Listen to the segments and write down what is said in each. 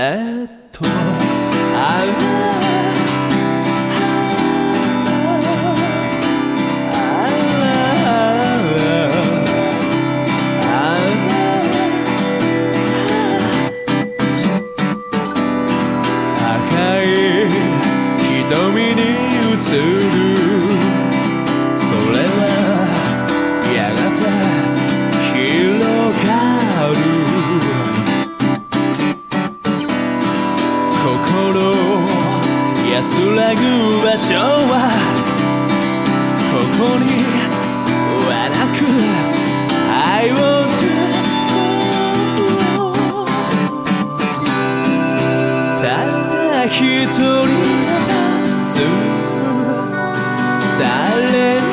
eto ぐ場所はここにはなく I want to ただ一人たたず誰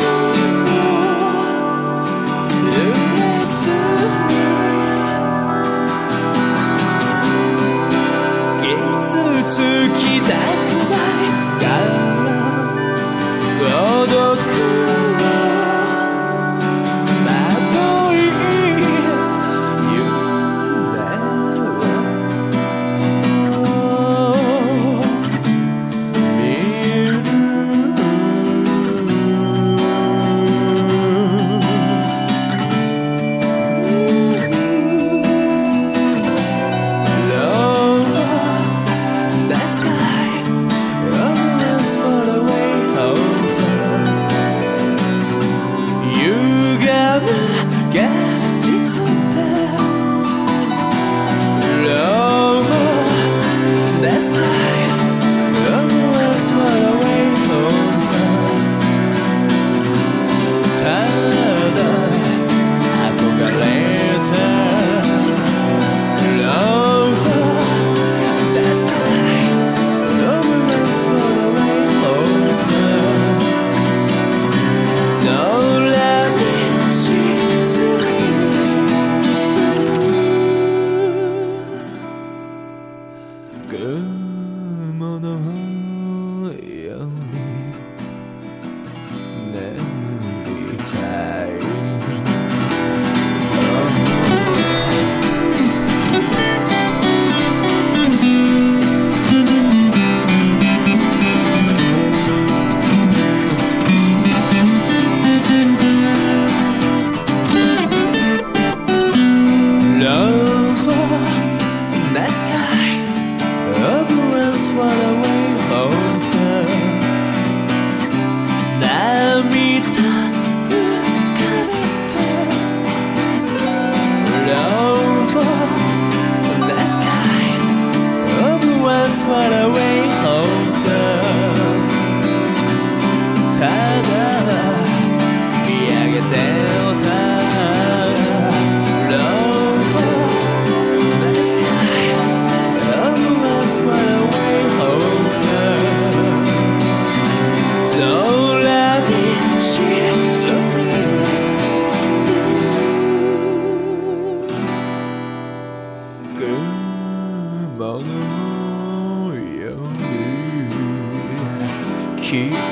cute.